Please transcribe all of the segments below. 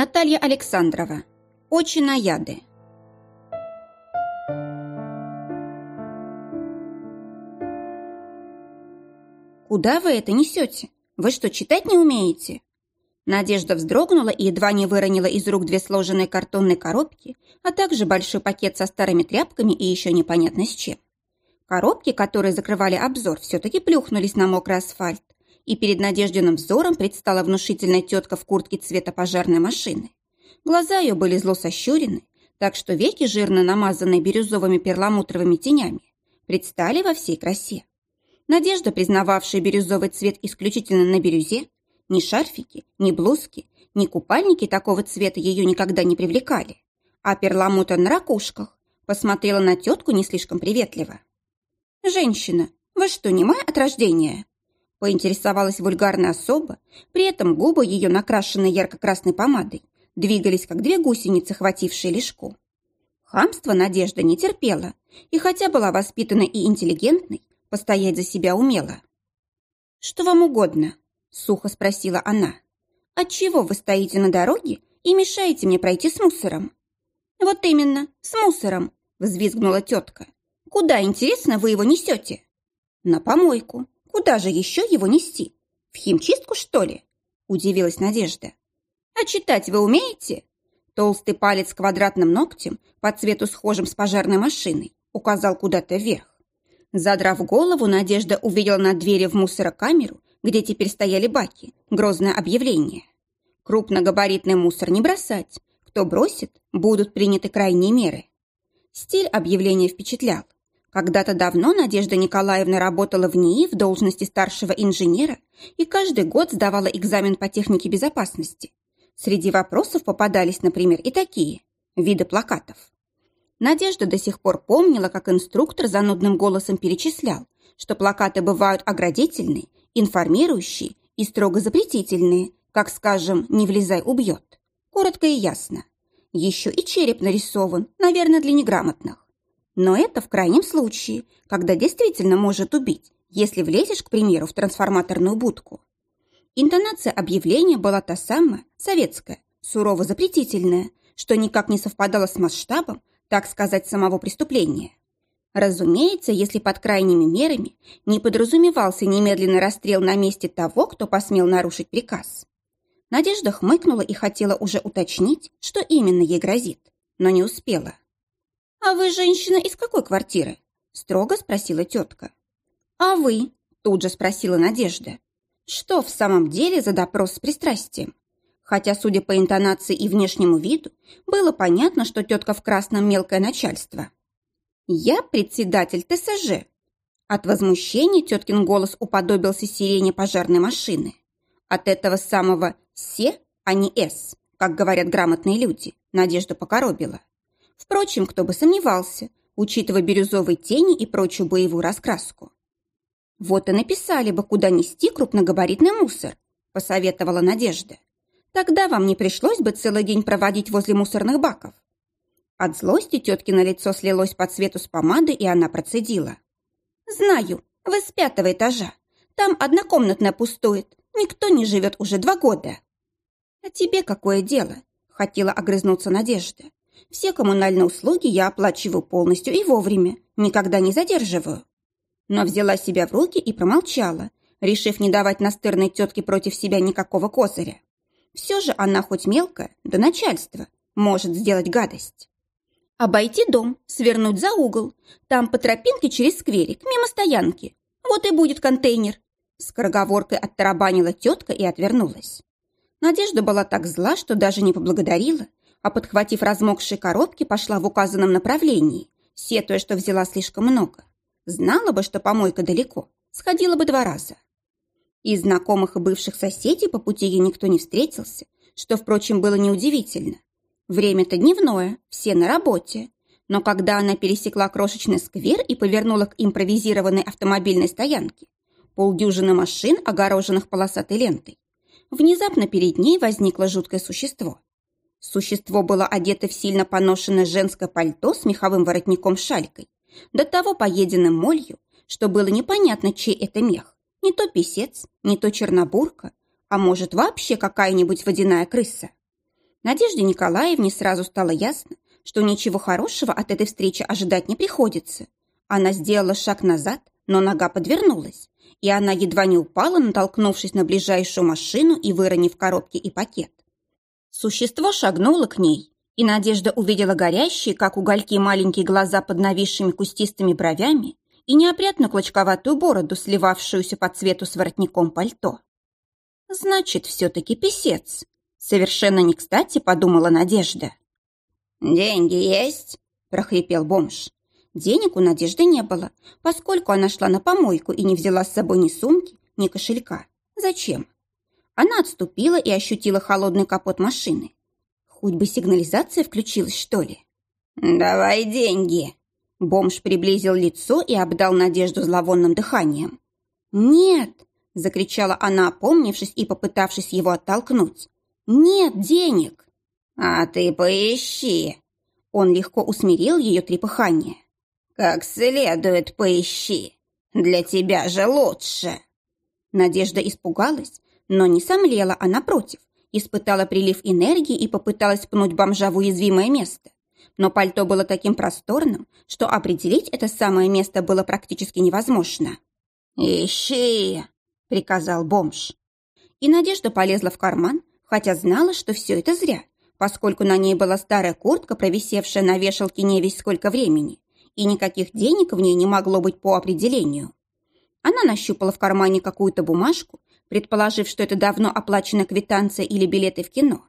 Наталья Александрова. Очи наяды. «Куда вы это несете? Вы что, читать не умеете?» Надежда вздрогнула и едва не выронила из рук две сложенные картонные коробки, а также большой пакет со старыми тряпками и еще непонятно с чем. Коробки, которые закрывали обзор, все-таки плюхнулись на мокрый асфальт, и перед Надеждиным взором предстала внушительная тетка в куртке цвета пожарной машины. Глаза ее были зло сощурены, так что веки, жирно намазанные бирюзовыми перламутровыми тенями, предстали во всей красе. Надежда, признававшая бирюзовый цвет исключительно на бирюзе, ни шарфики, ни блузки, ни купальники такого цвета ее никогда не привлекали, а перламутр на ракушках посмотрела на тетку не слишком приветливо. «Женщина, вы что, не моя от рождения?» Поинтересовалась вульгарная особа, при этом губы ее, накрашенные ярко-красной помадой, двигались, как две гусеницы, хватившие лишку. Хамство Надежда не терпела, и хотя была воспитанной и интеллигентной, постоять за себя умела. «Что вам угодно?» – сухо спросила она. «Отчего вы стоите на дороге и мешаете мне пройти с мусором?» «Вот именно, с мусором!» – взвизгнула тетка. «Куда, интересно, вы его несете?» «На помойку. Куда же еще его нести? В химчистку, что ли?» – удивилась Надежда. «А читать вы умеете?» Толстый палец с квадратным ногтем, по цвету схожим с пожарной машиной, указал куда-то вверх. Задрав голову, Надежда увидела на двери в мусорокамеру, где теперь стояли баки, грозное объявление. Крупногабаритный мусор не бросать. Кто бросит, будут приняты крайние меры. Стиль объявления впечатлял. Когда-то давно Надежда Николаевна работала в НИИ в должности старшего инженера и каждый год сдавала экзамен по технике безопасности. Среди вопросов попадались, например, и такие виды плакатов. Надежда до сих пор помнила, как инструктор занудным голосом перечислял, что плакаты бывают оградительные, информирующие и строго запретительные, как, скажем, «не влезай, убьет». Коротко и ясно. Еще и череп нарисован, наверное, для неграмотных. Но это в крайнем случае, когда действительно может убить, если влезешь, к примеру, в трансформаторную будку. Интонация объявления была та самая, советская, сурово запретительная, что никак не совпадала с масштабом, так сказать, самого преступления. Разумеется, если под крайними мерами не подразумевался немедленный расстрел на месте того, кто посмел нарушить приказ. Надежда хмыкнула и хотела уже уточнить, что именно ей грозит, но не успела. «А вы, женщина, из какой квартиры?» – строго спросила тетка. «А вы?» – тут же спросила Надежда. «Что в самом деле за допрос с пристрастием?» хотя, судя по интонации и внешнему виду, было понятно, что тетка в красном мелкое начальство. «Я председатель ТСЖ». От возмущения теткин голос уподобился сирене пожарной машины. От этого самого «се», а не «с», как говорят грамотные люди, Надежда покоробила. Впрочем, кто бы сомневался, учитывая бирюзовые тени и прочую боевую раскраску. «Вот и написали бы, куда нести крупногабаритный мусор», посоветовала Надежда. Тогда вам не пришлось бы целый день проводить возле мусорных баков. От злости теткино лицо слилось по цвету с помадой, и она процедила. «Знаю, вы с пятого этажа. Там однокомнатная пустует. Никто не живет уже два года». «А тебе какое дело?» – хотела огрызнуться Надежда. «Все коммунальные услуги я оплачиваю полностью и вовремя, никогда не задерживаю». Но взяла себя в руки и промолчала, решив не давать настырной тетке против себя никакого козыря. Все же она хоть мелкая, да начальство, может сделать гадость. Обойти дом, свернуть за угол, там по тропинке через скверик, мимо стоянки. Вот и будет контейнер. Скороговоркой оттарабанила тетка и отвернулась. Надежда была так зла, что даже не поблагодарила, а, подхватив размокшие коробки, пошла в указанном направлении, сетуя, что взяла слишком много. Знала бы, что помойка далеко, сходила бы два раза. Из знакомых и бывших соседей по пути ей никто не встретился, что, впрочем, было неудивительно. Время-то дневное, все на работе. Но когда она пересекла крошечный сквер и повернула к импровизированной автомобильной стоянке, полдюжины машин, огороженных полосатой лентой, внезапно перед ней возникло жуткое существо. Существо было одето в сильно поношенное женское пальто с меховым воротником-шалькой, до того поеденным молью, что было непонятно, чей это мех. Не то писец, не то чернобурка, а может вообще какая-нибудь водяная крыса. Надежде Николаевне сразу стало ясно, что ничего хорошего от этой встречи ожидать не приходится. Она сделала шаг назад, но нога подвернулась, и она едва не упала, натолкнувшись на ближайшую машину и выронив коробки и пакет. Существо шагнуло к ней, и Надежда увидела горящие, как угольки, маленькие глаза под нависшими кустистыми бровями и неопрятно клочковатую бороду, сливавшуюся по цвету с воротником пальто. «Значит, все-таки писец», — совершенно не кстати подумала Надежда. «Деньги есть?» – прохрипел бомж. Денег у Надежды не было, поскольку она шла на помойку и не взяла с собой ни сумки, ни кошелька. Зачем? Она отступила и ощутила холодный капот машины. Хоть бы сигнализация включилась, что ли. «Давай деньги!» Бомж приблизил лицо и обдал Надежду зловонным дыханием. «Нет!» – закричала она, опомнившись и попытавшись его оттолкнуть. «Нет денег!» «А ты поищи!» Он легко усмирил ее трепыхание. «Как следует поищи! Для тебя же лучше!» Надежда испугалась, но не сомлела, а напротив, испытала прилив энергии и попыталась пнуть бомжа в уязвимое место. Но пальто было таким просторным, что определить это самое место было практически невозможно. «Ищи!» — приказал бомж. И Надежда полезла в карман, хотя знала, что все это зря, поскольку на ней была старая куртка, провисевшая на вешалке не весь сколько времени, и никаких денег в ней не могло быть по определению. Она нащупала в кармане какую-то бумажку, предположив, что это давно оплаченная квитанция или билеты в кино.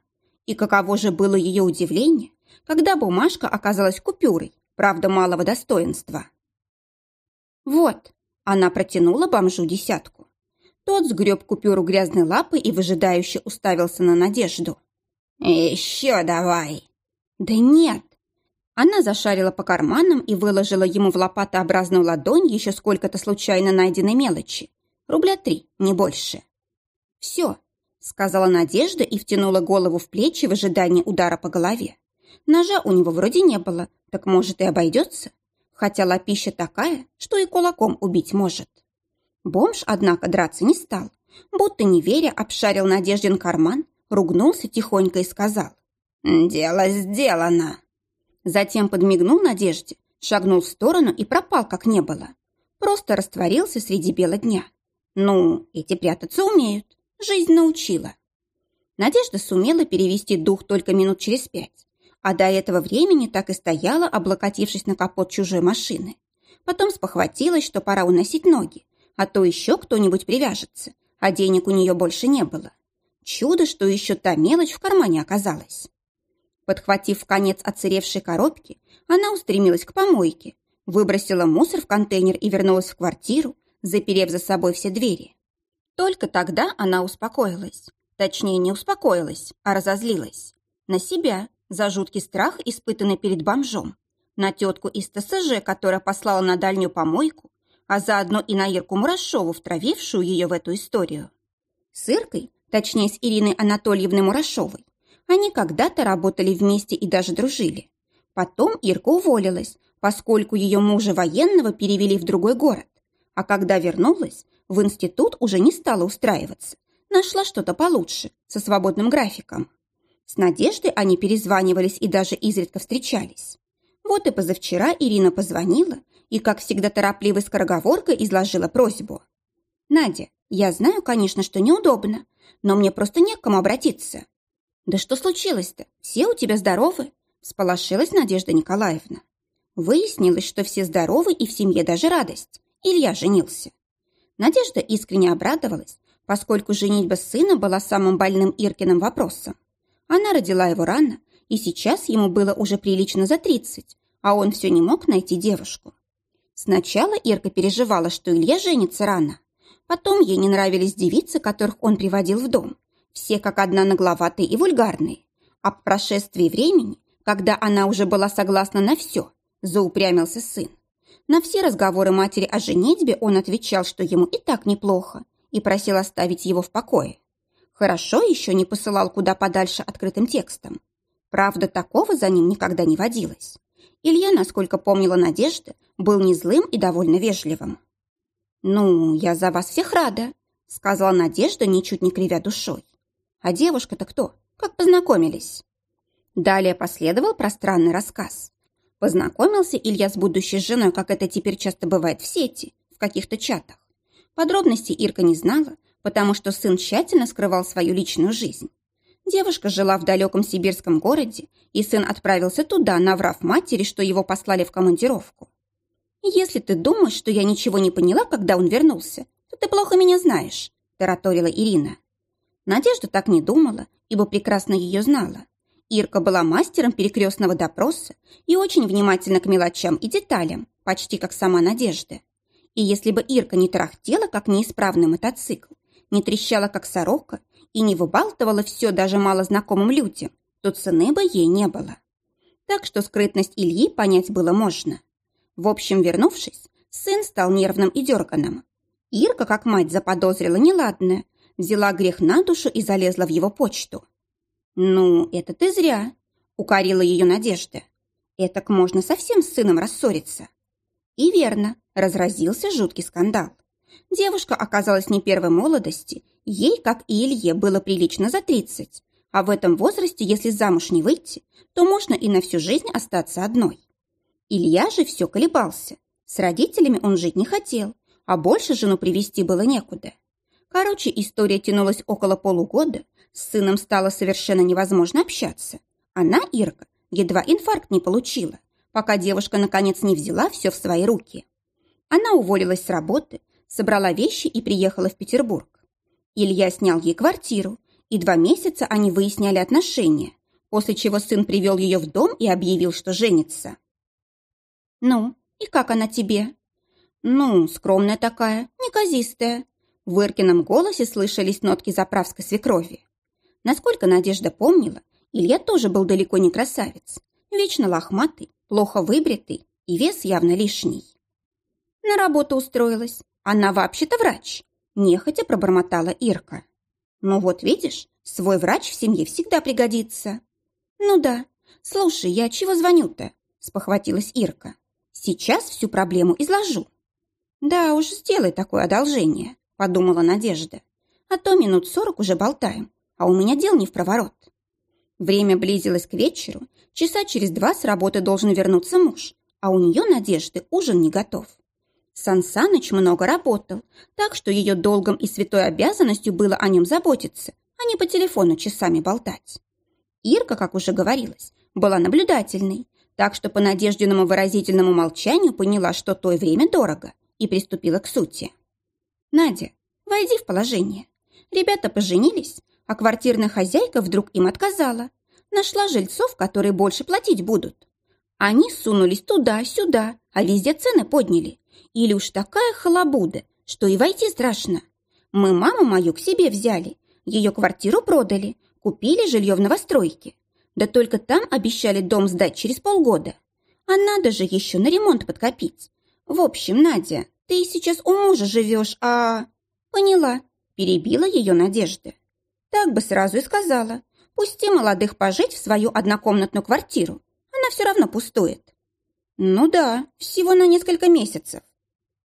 И каково же было ее удивление, когда бумажка оказалась купюрой, правда, малого достоинства. «Вот», — она протянула бомжу десятку. Тот сгреб купюру грязной лапой и выжидающе уставился на Надежду. «Еще давай!» «Да нет!» Она зашарила по карманам и выложила ему в лопатообразную ладонь еще сколько-то случайно найденной мелочи. Рубля три, не больше. «Все», — сказала Надежда и втянула голову в плечи в ожидании удара по голове. Ножа у него вроде не было, так может и обойдется. Хотя лапища такая, что и кулаком убить может. Бомж, однако, драться не стал. Будто не веря, обшарил Надеждин карман, ругнулся тихонько и сказал «Дело сделано». Затем подмигнул Надежде, шагнул в сторону и пропал, как не было. Просто растворился среди бела дня. Ну, эти прятаться умеют. Жизнь научила. Надежда сумела перевести дух только минут через пять, а до этого времени так и стояла, облокотившись на капот чужой машины. Потом спохватилась, что пора уносить ноги, а то еще кто-нибудь привяжется, а денег у нее больше не было. Чудо, что еще та мелочь в кармане оказалась. Подхватив в конец оцаревшей коробки, она устремилась к помойке, выбросила мусор в контейнер и вернулась в квартиру, заперев за собой все двери. Только тогда она успокоилась. Точнее, не успокоилась, а разозлилась. На себя, за жуткий страх, испытанный перед бомжом. На тетку из ТСЖ, которая послала на дальнюю помойку, а заодно и на Ирку Мурашову, втравившую ее в эту историю. С Иркой точнее с Ириной Анатольевной Мурашовой. Они когда-то работали вместе и даже дружили. Потом Ирка уволилась, поскольку ее мужа военного перевели в другой город. А когда вернулась, в институт уже не стала устраиваться. Нашла что-то получше, со свободным графиком. С Надеждой они перезванивались и даже изредка встречались. Вот и позавчера Ирина позвонила и, как всегда торопливой скороговоркой, изложила просьбу. «Надя, я знаю, конечно, что неудобно, но мне просто не к кому обратиться». «Да что случилось-то? Все у тебя здоровы?» – сполошилась Надежда Николаевна. Выяснилось, что все здоровы и в семье даже радость. Илья женился. Надежда искренне обрадовалась, поскольку женитьба сына была самым больным Иркиным вопросом. Она родила его рано, и сейчас ему было уже прилично за тридцать, а он все не мог найти девушку. Сначала Ирка переживала, что Илья женится рано, Потом ей не нравились девицы, которых он приводил в дом. Все как одна нагловатые и вульгарные. А по прошествии времени, когда она уже была согласна на все, заупрямился сын. На все разговоры матери о женитьбе он отвечал, что ему и так неплохо, и просил оставить его в покое. Хорошо еще не посылал куда подальше открытым текстом. Правда, такого за ним никогда не водилось. Илья, насколько помнила Надежда, был не злым и довольно вежливым. «Ну, я за вас всех рада», — сказала Надежда, ничуть не кривя душой. «А девушка-то кто? Как познакомились?» Далее последовал пространный рассказ. Познакомился Илья с будущей женой, как это теперь часто бывает в сети, в каких-то чатах. Подробностей Ирка не знала, потому что сын тщательно скрывал свою личную жизнь. Девушка жила в далеком сибирском городе, и сын отправился туда, наврав матери, что его послали в командировку. «Если ты думаешь, что я ничего не поняла, когда он вернулся, то ты плохо меня знаешь», – тараторила Ирина. Надежда так не думала, ибо прекрасно ее знала. Ирка была мастером перекрестного допроса и очень внимательна к мелочам и деталям, почти как сама Надежда. И если бы Ирка не трахтела, как неисправный мотоцикл, не трещала, как сорока, и не выбалтывала все даже малознакомым людям, то цены бы ей не было. Так что скрытность Ильи понять было можно. В общем, вернувшись, сын стал нервным и дерганым. Ирка, как мать, заподозрила неладное, взяла грех на душу и залезла в его почту. «Ну, это ты зря», — укорила ее Надежда. «Этак можно совсем с сыном рассориться». И верно, разразился жуткий скандал. Девушка оказалась не первой молодости, ей, как и Илье, было прилично за тридцать, а в этом возрасте, если замуж не выйти, то можно и на всю жизнь остаться одной. Илья же все колебался. С родителями он жить не хотел, а больше жену привести было некуда. Короче, история тянулась около полугода, с сыном стало совершенно невозможно общаться. Она, Ирка, едва инфаркт не получила, пока девушка наконец не взяла все в свои руки. Она уволилась с работы, собрала вещи и приехала в Петербург. Илья снял ей квартиру, и два месяца они выясняли отношения, после чего сын привел ее в дом и объявил, что женится. «Ну, и как она тебе?» «Ну, скромная такая, неказистая». В Иркином голосе слышались нотки заправской свекрови. Насколько Надежда помнила, Илья тоже был далеко не красавец. Вечно лохматый, плохо выбритый и вес явно лишний. На работу устроилась. Она вообще-то врач. Нехотя пробормотала Ирка. Ну вот видишь, свой врач в семье всегда пригодится. Ну да. Слушай, я чего звоню-то? Спохватилась Ирка. Сейчас всю проблему изложу. Да уж, сделай такое одолжение, подумала Надежда. А то минут сорок уже болтаем, а у меня дел не в проворот. Время близилось к вечеру, часа через два с работы должен вернуться муж, а у нее, Надежды, ужин не готов. Сан Саныч много работал, так что ее долгом и святой обязанностью было о нем заботиться, а не по телефону часами болтать. Ирка, как уже говорилось, была наблюдательной, так что по надежденному выразительному молчанию поняла, что то время дорого, и приступила к сути. «Надя, войди в положение. Ребята поженились, а квартирная хозяйка вдруг им отказала. Нашла жильцов, которые больше платить будут. Они сунулись туда-сюда, а везде цены подняли. Или уж такая халабуда, что и войти страшно. Мы маму мою к себе взяли, ее квартиру продали, купили жилье в новостройке. Да только там обещали дом сдать через полгода. А надо же еще на ремонт подкопить. В общем, Надя, ты сейчас у мужа живешь, а... Поняла, перебила ее Надежда. Так бы сразу и сказала. Пусти молодых пожить в свою однокомнатную квартиру. Она все равно пустует. Ну да, всего на несколько месяцев.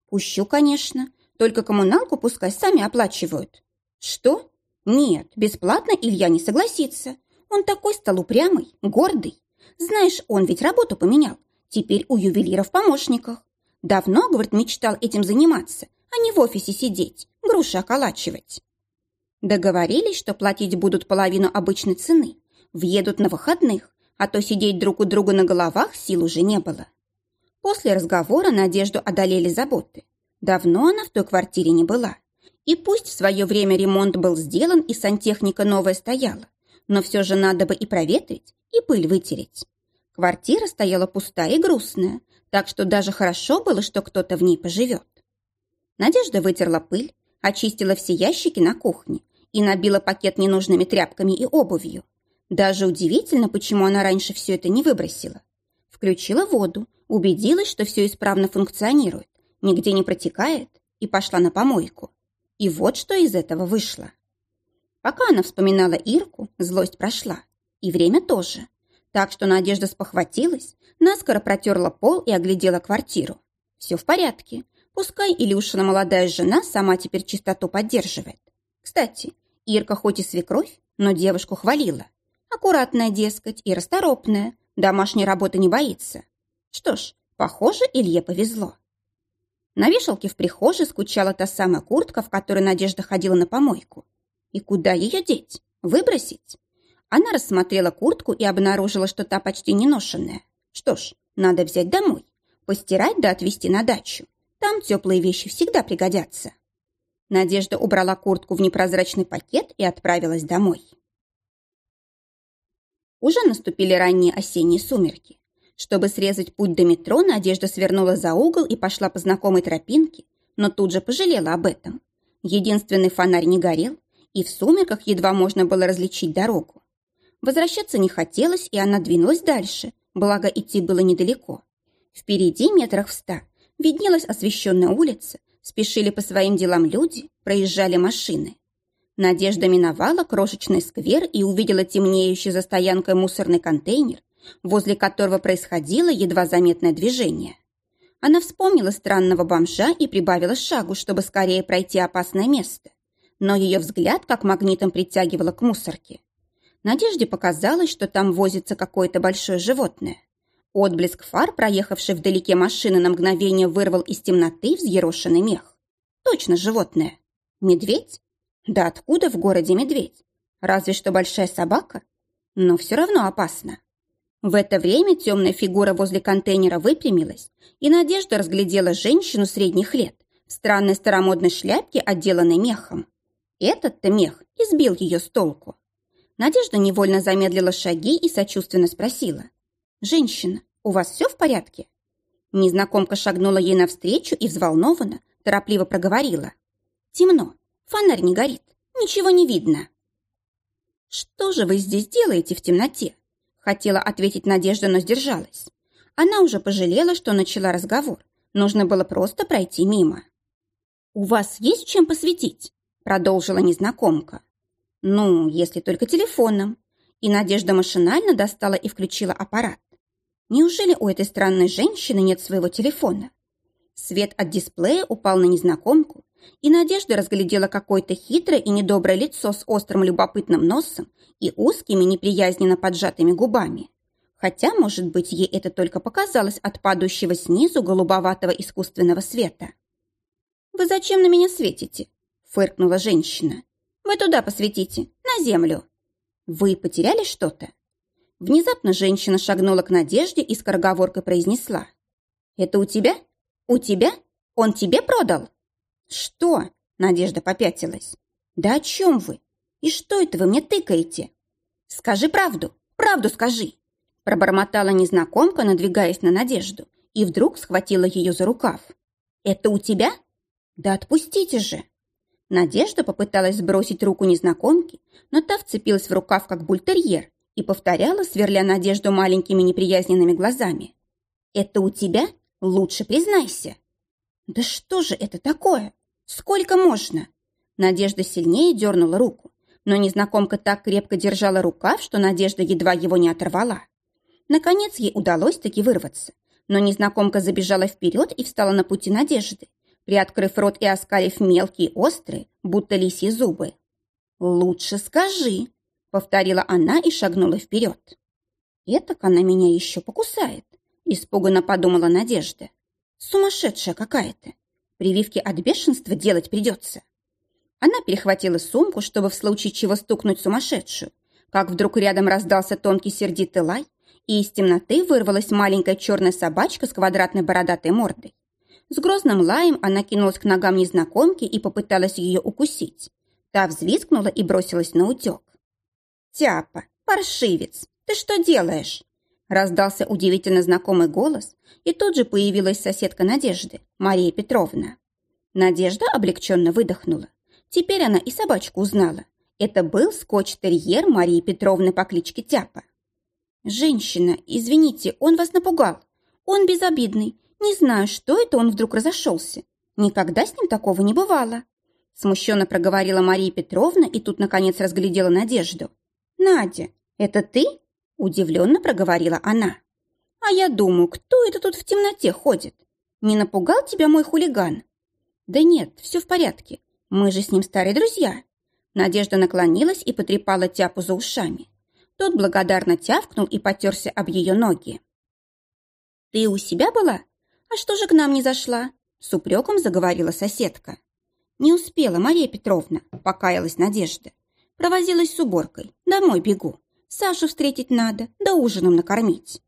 Пущу, конечно. Только коммуналку пускай сами оплачивают. Что? Нет, бесплатно Илья не согласится. Он такой стал упрямый, гордый. Знаешь, он ведь работу поменял. Теперь у ювелира в помощниках. Давно, говорит, мечтал этим заниматься, а не в офисе сидеть, груши околачивать. Договорились, что платить будут половину обычной цены. Въедут на выходных, а то сидеть друг у друга на головах сил уже не было. После разговора Надежду одолели заботы. Давно она в той квартире не была. И пусть в свое время ремонт был сделан и сантехника новая стояла, но все же надо бы и проветрить, и пыль вытереть. Квартира стояла пустая и грустная, так что даже хорошо было, что кто-то в ней поживет. Надежда вытерла пыль, очистила все ящики на кухне и набила пакет ненужными тряпками и обувью. Даже удивительно, почему она раньше все это не выбросила. Включила воду, убедилась, что все исправно функционирует, нигде не протекает, и пошла на помойку. И вот что из этого вышло. Пока она вспоминала Ирку, злость прошла. И время тоже. Так что Надежда спохватилась, наскоро протерла пол и оглядела квартиру. Все в порядке. Пускай Илюшина молодая жена сама теперь чистоту поддерживает. Кстати, Ирка хоть и свекровь, но девушку хвалила. Аккуратная, дескать, и расторопная, домашней работы не боится. Что ж, похоже, Илье повезло. На вешалке в прихожей скучала та самая куртка, в которой Надежда ходила на помойку. И куда ее деть? Выбросить? Она рассмотрела куртку и обнаружила, что та почти не ношенная. Что ж, надо взять домой, постирать да отвезти на дачу. Там теплые вещи всегда пригодятся. Надежда убрала куртку в непрозрачный пакет и отправилась домой. Уже наступили ранние осенние сумерки. Чтобы срезать путь до метро, Надежда свернула за угол и пошла по знакомой тропинке, но тут же пожалела об этом. Единственный фонарь не горел, и в сумерках едва можно было различить дорогу. Возвращаться не хотелось, и она двинулась дальше, благо идти было недалеко. Впереди, метрах в ста, виднелась освещенная улица, спешили по своим делам люди, проезжали машины. Надежда миновала крошечный сквер и увидела темнеющий за стоянкой мусорный контейнер, возле которого происходило едва заметное движение. Она вспомнила странного бомжа и прибавила шагу, чтобы скорее пройти опасное место. Но ее взгляд как магнитом притягивало к мусорке. Надежде показалось, что там возится какое-то большое животное. Отблеск фар, проехавший вдалеке машины, на мгновение вырвал из темноты взъерошенный мех. Точно животное. Медведь? Да откуда в городе медведь? Разве что большая собака? Но все равно опасно. В это время темная фигура возле контейнера выпрямилась, и Надежда разглядела женщину средних лет в странной старомодной шляпке, отделанной мехом. Этот-то мех избил ее с толку. Надежда невольно замедлила шаги и сочувственно спросила. «Женщина, у вас все в порядке?» Незнакомка шагнула ей навстречу и взволнованно, торопливо проговорила. «Темно, фонарь не горит, ничего не видно». «Что же вы здесь делаете в темноте?» Хотела ответить Надежда, но сдержалась. Она уже пожалела, что начала разговор. Нужно было просто пройти мимо. «У вас есть чем посветить?» Продолжила незнакомка. «Ну, если только телефоном». И Надежда машинально достала и включила аппарат. Неужели у этой странной женщины нет своего телефона? Свет от дисплея упал на незнакомку, и Надежда разглядела какое-то хитрое и недоброе лицо с острым любопытным носом и узкими неприязненно поджатыми губами. Хотя, может быть, ей это только показалось от падающего снизу голубоватого искусственного света. «Вы зачем на меня светите?» – фыркнула женщина. «Вы туда посветите, на землю». «Вы потеряли что-то?» Внезапно женщина шагнула к Надежде и скороговоркой произнесла. «Это у тебя? У тебя? Он тебе продал?» «Что?» – Надежда попятилась. «Да о чем вы? И что это вы мне тыкаете?» «Скажи правду, правду скажи!» Пробормотала незнакомка, надвигаясь на Надежду, и вдруг схватила ее за рукав. «Это у тебя?» «Да отпустите же!» Надежда попыталась сбросить руку незнакомки, но та вцепилась в рукав, как бультерьер, и повторяла, сверля Надежду маленькими неприязненными глазами. «Это у тебя? Лучше признайся!» «Да что же это такое? Сколько можно?» Надежда сильнее дернула руку, но незнакомка так крепко держала рукав, что Надежда едва его не оторвала. Наконец ей удалось таки вырваться, но незнакомка забежала вперед и встала на пути Надежды, приоткрыв рот и оскалив мелкие, острые, будто лисьи зубы. «Лучше скажи», — повторила она и шагнула вперед. «Этак она меня еще покусает», — испуганно подумала Надежда. «Сумасшедшая какая-то. Прививки от бешенства делать придется». Она перехватила сумку, чтобы в случае чего стукнуть сумасшедшую, как вдруг рядом раздался тонкий сердитый лай, и из темноты вырвалась маленькая черная собачка с квадратной бородатой мордой. С грозным лаем она кинулась к ногам незнакомки и попыталась ее укусить. Та взвизгнула и бросилась на утек. «Тяпа, паршивец, ты что делаешь?» Раздался удивительно знакомый голос, и тут же появилась соседка Надежды, Мария Петровна. Надежда облегченно выдохнула. Теперь она и собачку узнала. Это был скотч-терьер Марии Петровны по кличке Тяпа. «Женщина, извините, он вас напугал. Он безобидный. Не знаю, что это он вдруг разошелся. Никогда с ним такого не бывало». Смущенно проговорила Мария Петровна и тут, наконец, разглядела Надежду. «Надя, это ты?» Удивленно проговорила она. «А я думаю, кто это тут в темноте ходит? Не напугал тебя мой хулиган?» «Да нет, все в порядке. Мы же с ним старые друзья». Надежда наклонилась и потрепала тяпу за ушами. Тот благодарно тявкнул и потерся об ее ноги. «Ты у себя была? А что же к нам не зашла?» С упреком заговорила соседка. «Не успела, Мария Петровна», — покаялась Надежда. «Провозилась с уборкой. Домой бегу. Сашу встретить надо, да ужином накормить».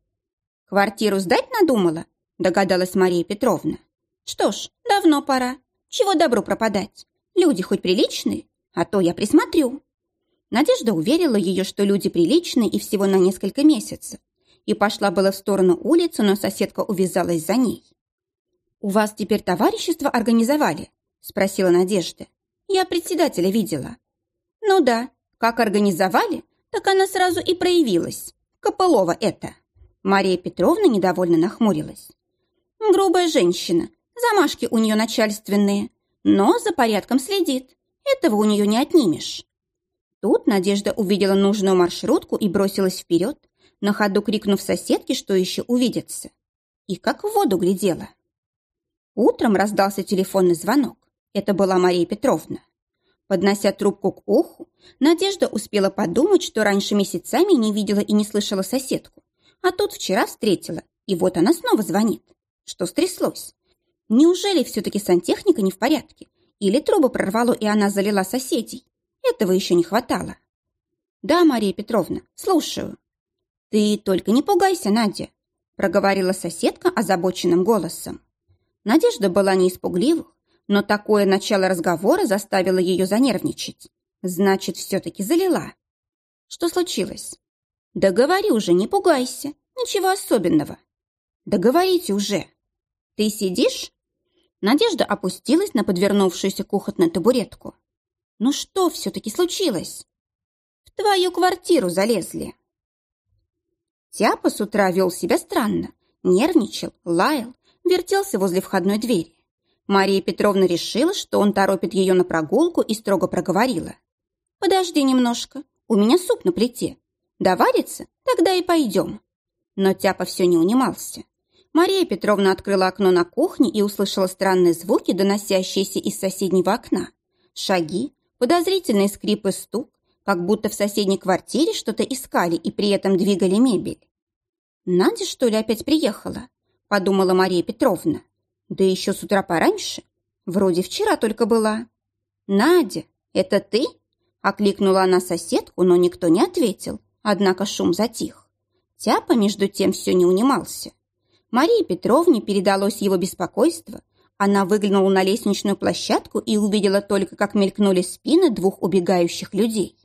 «Квартиру сдать надумала?» — догадалась Мария Петровна. «Что ж, давно пора. Чего добру пропадать? Люди хоть приличные, а то я присмотрю». Надежда уверила ее, что люди приличные и всего на несколько месяцев, и пошла было в сторону улицы, но соседка увязалась за ней. «У вас теперь товарищество организовали?» – спросила Надежда. «Я председателя видела». «Ну да, как организовали, так она сразу и проявилась. Копылова это». Мария Петровна недовольно нахмурилась. «Грубая женщина, замашки у нее начальственные, но за порядком следит. Этого у нее не отнимешь». Тут Надежда увидела нужную маршрутку и бросилась вперед, на ходу крикнув соседке, что еще увидится. И как в воду глядела. Утром раздался телефонный звонок. Это была Мария Петровна. Поднося трубку к уху, Надежда успела подумать, что раньше месяцами не видела и не слышала соседку. А тут вчера встретила, и вот она снова звонит. Что стряслось? Неужели все-таки сантехника не в порядке? Или трубу прорвало, и она залила соседей? Этого еще не хватало. Да, Мария Петровна, слушаю. Ты только не пугайся, Надя, проговорила соседка озабоченным голосом. Надежда была не испугливых, но такое начало разговора заставило ее занервничать. Значит, все-таки залила. Что случилось? Да говори уже, не пугайся. Ничего особенного. Да говорите уже. Ты сидишь? Надежда опустилась на подвернувшуюся кухонную табуретку. Ну что все-таки случилось? В твою квартиру залезли. Тяпа с утра вел себя странно. Нервничал, лаял, вертелся возле входной двери. Мария Петровна решила, что он торопит ее на прогулку и строго проговорила. «Подожди немножко, у меня суп на плите. Доварится? Тогда и пойдем». Но Тяпа все не унимался. Мария Петровна открыла окно на кухне и услышала странные звуки, доносящиеся из соседнего окна. Шаги, подозрительный скрип и стук, как будто в соседней квартире что-то искали и при этом двигали мебель. Надя, что ли, опять приехала? – подумала Мария Петровна. «Да еще с утра пораньше. Вроде вчера только была». «Надя, это ты?» – окликнула она соседку, но никто не ответил, однако шум затих. Тяпа, между тем, все не унимался. Марии Петровне передалось его беспокойство. Она выглянула на лестничную площадку и увидела только, как мелькнули спины двух убегающих людей.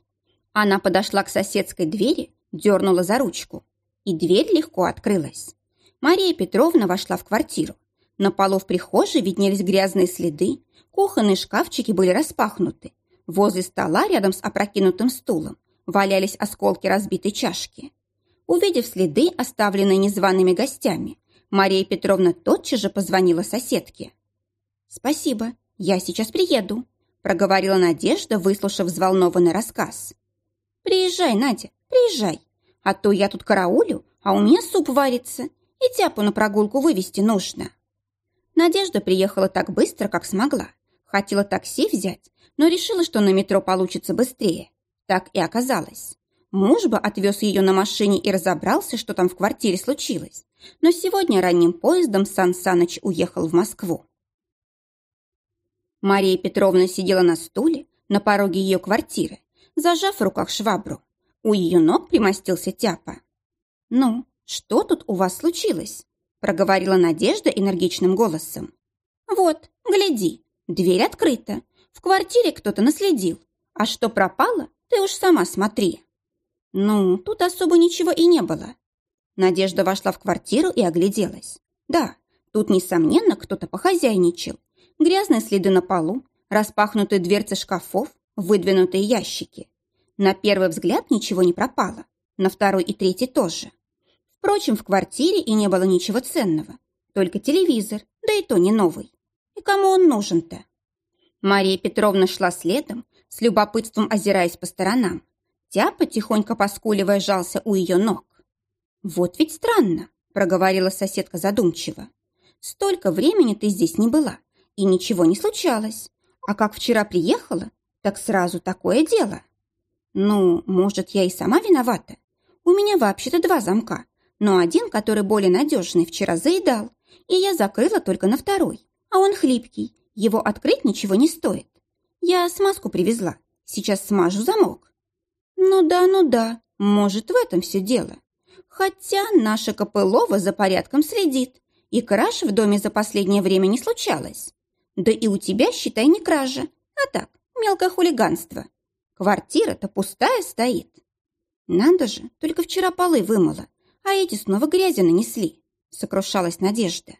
Она подошла к соседской двери, дернула за ручку, и дверь легко открылась. Мария Петровна вошла в квартиру. На полу в прихожей виднелись грязные следы, кухонные шкафчики были распахнуты. Возле стола, рядом с опрокинутым стулом, валялись осколки разбитой чашки. Увидев следы, оставленные незваными гостями, Мария Петровна тотчас же позвонила соседке. «Спасибо, я сейчас приеду», – проговорила Надежда, выслушав взволнованный рассказ. «Приезжай, Надя, приезжай, а то я тут караулю, а у меня суп варится, и тяпу на прогулку вывести нужно. Надежда приехала так быстро, как смогла. Хотела такси взять, но решила, что на метро получится быстрее. Так и оказалось. Муж бы отвез ее на машине и разобрался, что там в квартире случилось. Но сегодня ранним поездом Сан Саныч уехал в Москву. Мария Петровна сидела на стуле на пороге ее квартиры, зажав в руках швабру. У ее ног примостился тяпа. «Ну, «Что тут у вас случилось?» Проговорила Надежда энергичным голосом. «Вот, гляди, дверь открыта. В квартире кто-то наследил. А что пропало, ты уж сама смотри». «Ну, тут особо ничего и не было». Надежда вошла в квартиру и огляделась. Да, тут, несомненно, кто-то похозяйничал. Грязные следы на полу, распахнутые дверцы шкафов, выдвинутые ящики. На первый взгляд ничего не пропало, на второй и третий тоже. Впрочем, в квартире и не было ничего ценного. Только телевизор, да и то не новый. И кому он нужен-то? Мария Петровна шла следом, с любопытством озираясь по сторонам. Тяпа, тихонько поскуливая, жался у ее ног. «Вот ведь странно», — проговорила соседка задумчиво. «Столько времени ты здесь не была, и ничего не случалось. А как вчера приехала, так сразу такое дело. Ну, может, я и сама виновата. У меня вообще-то два замка, но один, который более надежный, вчера заедал, и я закрыла только на второй, а он хлипкий, его открыть ничего не стоит. Я смазку привезла, сейчас смажу замок. Ну да, ну да, может, в этом все дело. Хотя наша Копылова за порядком следит, и краж в доме за последнее время не случалось. Да и у тебя, считай, не кража, а так, мелкое хулиганство. Квартира-то пустая стоит. Надо же, только вчера полы вымыла, а эти снова грязи нанесли, сокрушалась Надежда.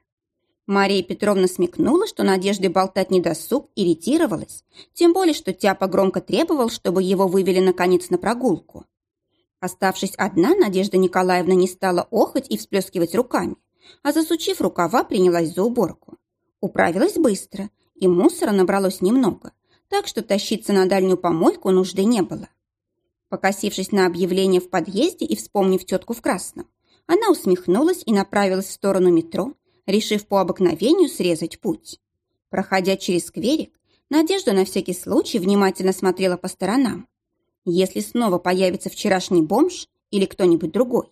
Мария Петровна смекнула, что Надежде болтать не досуг, иритировалась, тем более, что Тяпа громко требовал, чтобы его вывели наконец на прогулку. Оставшись одна, Надежда Николаевна не стала охоть и всплескивать руками, а засучив рукава, принялась за уборку. Управилась быстро, и мусора набралось немного, так что тащиться на дальнюю помойку нужды не было. Покосившись на объявление в подъезде и вспомнив тетку в красном, она усмехнулась и направилась в сторону метро, решив по обыкновению срезать путь. Проходя через скверик, Надежда на всякий случай внимательно смотрела по сторонам. Если снова появится вчерашний бомж или кто-нибудь другой,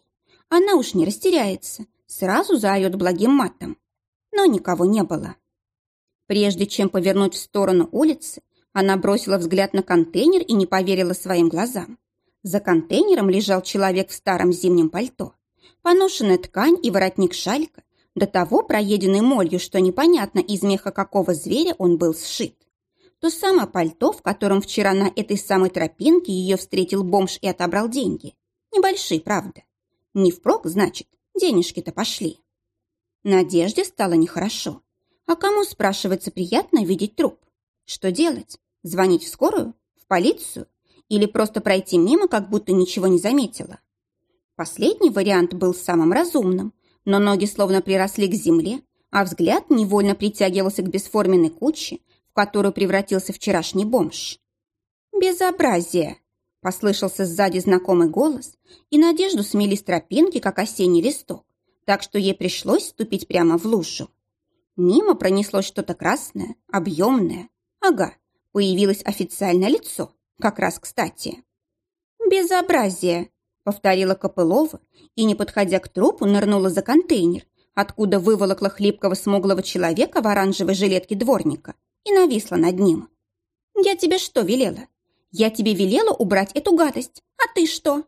она уж не растеряется, сразу заорет благим матом. Но никого не было. Прежде чем повернуть в сторону улицы, она бросила взгляд на контейнер и не поверила своим глазам. За контейнером лежал человек в старом зимнем пальто. Поношенная ткань и воротник-шалька до того проеденный молью, что непонятно, из меха какого зверя он был сшит. То самое пальто, в котором вчера на этой самой тропинке ее встретил бомж и отобрал деньги. Небольшие, правда. Не впрок, значит, денежки-то пошли. Надежде стало нехорошо. А кому, спрашивается, приятно видеть труп? Что делать? Звонить в скорую? В полицию? Или просто пройти мимо, как будто ничего не заметила? Последний вариант был самым разумным, но ноги словно приросли к земле, а взгляд невольно притягивался к бесформенной куче, в которую превратился вчерашний бомж. «Безобразие!» – послышался сзади знакомый голос, и Надежду смели с тропинки, как осенний листок, так что ей пришлось ступить прямо в лужу. Мимо пронеслось что-то красное, объемное. Ага, появилось официальное лицо, как раз кстати. «Безобразие!» повторила Копылова и, не подходя к трупу, нырнула за контейнер, откуда выволокла хлипкого смуглого человека в оранжевой жилетке дворника и нависла над ним. «Я тебе что велела? Я тебе велела убрать эту гадость, а ты что?»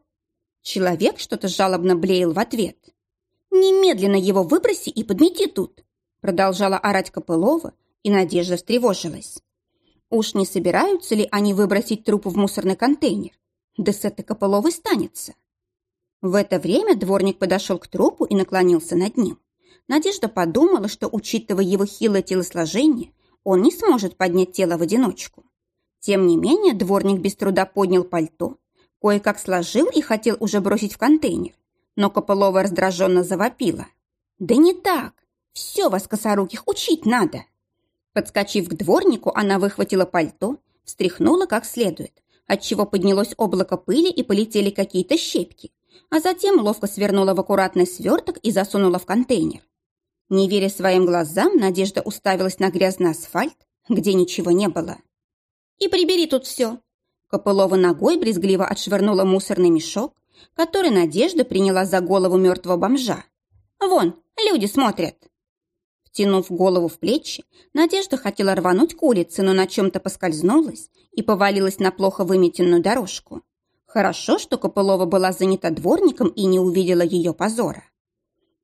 Человек что-то жалобно блеял в ответ. «Немедленно его выброси и подмети тут!» Продолжала орать Копылова, и Надежда встревожилась. Уж не собираются ли они выбросить труп в мусорный контейнер? Да с этой Копыловой станется. В это время дворник подошел к трупу и наклонился над ним. Надежда подумала, что, учитывая его хилое телосложение, он не сможет поднять тело в одиночку. Тем не менее, дворник без труда поднял пальто, кое-как сложил и хотел уже бросить в контейнер, но Копылова раздраженно завопила. «Да не так! Все вас, косоруких, учить надо!» Подскочив к дворнику, она выхватила пальто, встряхнула как следует, отчего поднялось облако пыли и полетели какие-то щепки, а затем ловко свернула в аккуратный сверток и засунула в контейнер. Не веря своим глазам, Надежда уставилась на грязный асфальт, где ничего не было. «И прибери тут все!» Копылова ногой брезгливо отшвырнула мусорный мешок, который Надежда приняла за голову мертвого бомжа. «Вон, люди смотрят!» Втянув голову в плечи, Надежда хотела рвануть к улице, но на чем-то поскользнулась и повалилась на плохо выметенную дорожку. Хорошо, что Копылова была занята дворником и не увидела ее позора.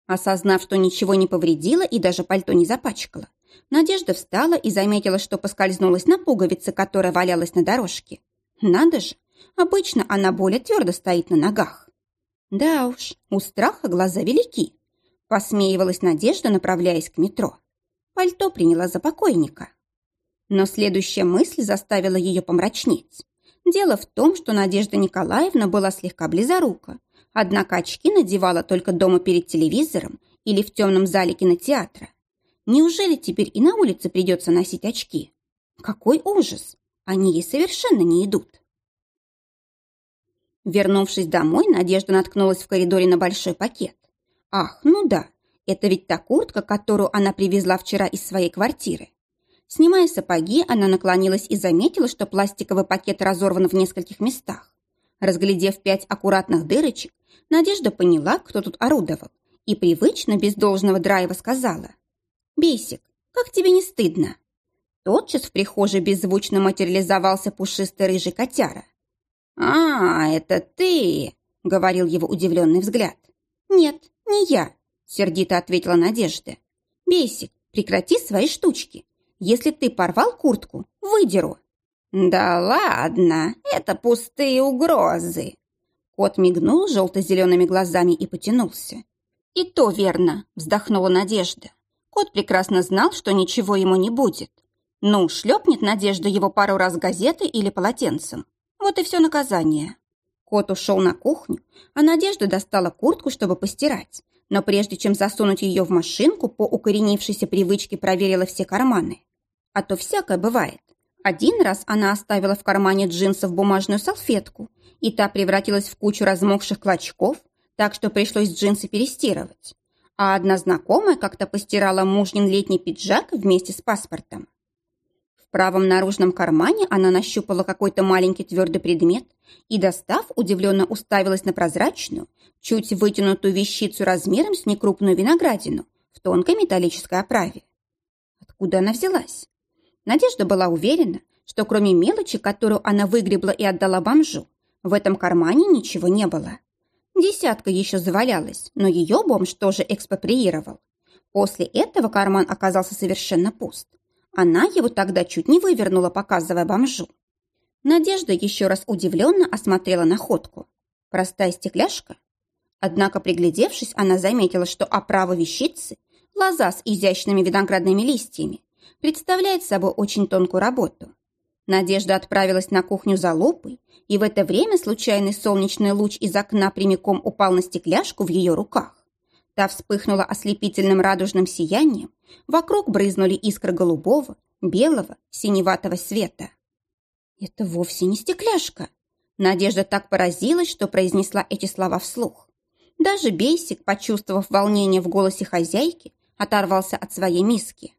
Осознав, что ничего не повредила и даже пальто не запачкала, Надежда встала и заметила, что поскользнулась на пуговице, которая валялась на дорожке. Надо же, обычно она более твердо стоит на ногах. Да уж, у страха глаза велики. Посмеивалась Надежда, направляясь к метро. Пальто приняла за покойника. Но следующая мысль заставила ее помрачнеть. Дело в том, что Надежда Николаевна была слегка близорука, однако очки надевала только дома перед телевизором или в темном зале кинотеатра. Неужели теперь и на улице придется носить очки? Какой ужас! Они ей совершенно не идут. Вернувшись домой, Надежда наткнулась в коридоре на большой пакет. Ах, ну да, это ведь та куртка, которую она привезла вчера из своей квартиры. Снимая сапоги, она наклонилась и заметила, что пластиковый пакет разорван в нескольких местах. Разглядев пять аккуратных дырочек, Надежда поняла, кто тут орудовал, и привычно, без должного драйва сказала. «Бейсик, как тебе не стыдно?» Тотчас в прихожей беззвучно материализовался пушистый рыжий котяра. «А, это ты!» — говорил его удивленный взгляд. «Нет, не я», — сердито ответила Надежда. «Бейсик, прекрати свои штучки. Если ты порвал куртку, выдеру». «Да ладно, это пустые угрозы!» Кот мигнул желто-зелеными глазами и потянулся. «И то верно», — вздохнула Надежда. Кот прекрасно знал, что ничего ему не будет. Ну, шлепнет Надежда его пару раз газетой или полотенцем. Вот и все наказание. Кот ушел на кухню, а Надежда достала куртку, чтобы постирать. Но прежде чем засунуть ее в машинку, по укоренившейся привычке проверила все карманы. А то всякое бывает. Один раз она оставила в кармане джинсов бумажную салфетку, и та превратилась в кучу размокших клочков, так что пришлось джинсы перестирывать. А одна знакомая как-то постирала мужнин летний пиджак вместе с паспортом. Правом наружном кармане она нащупала какой-то маленький твердый предмет и, достав, удивленно уставилась на прозрачную, чуть вытянутую вещицу размером с некрупную виноградину в тонкой металлической оправе. Откуда она взялась? Надежда была уверена, что кроме мелочи, которую она выгребла и отдала бомжу, в этом кармане ничего не было. Десятка еще завалялась, но ее бомж тоже экспроприировал. После этого карман оказался совершенно пуст. Она его тогда чуть не вывернула, показывая бомжу. Надежда еще раз удивленно осмотрела находку. Простая стекляшка? Однако, приглядевшись, она заметила, что оправа вещицы, лоза с изящными виноградными листьями, представляет собой очень тонкую работу. Надежда отправилась на кухню за лупой, и в это время случайный солнечный луч из окна прямиком упал на стекляшку в ее руках. Та вспыхнула ослепительным радужным сиянием, вокруг брызнули искры голубого, белого, синеватого света. «Это вовсе не стекляшка!» Надежда так поразилась, что произнесла эти слова вслух. Даже Бейсик, почувствовав волнение в голосе хозяйки, оторвался от своей миски.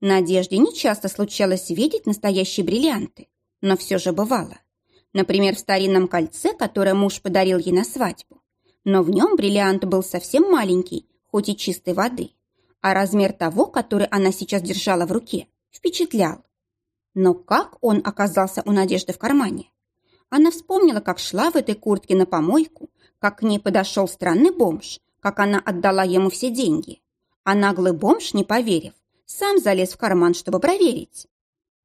Надежде нечасто случалось видеть настоящие бриллианты, но все же бывало. Например, в старинном кольце, которое муж подарил ей на свадьбу. Но в нем бриллиант был совсем маленький, хоть и чистой воды. А размер того, который она сейчас держала в руке, впечатлял. Но как он оказался у Надежды в кармане? Она вспомнила, как шла в этой куртке на помойку, как к ней подошел странный бомж, как она отдала ему все деньги. А наглый бомж, не поверив, сам залез в карман, чтобы проверить.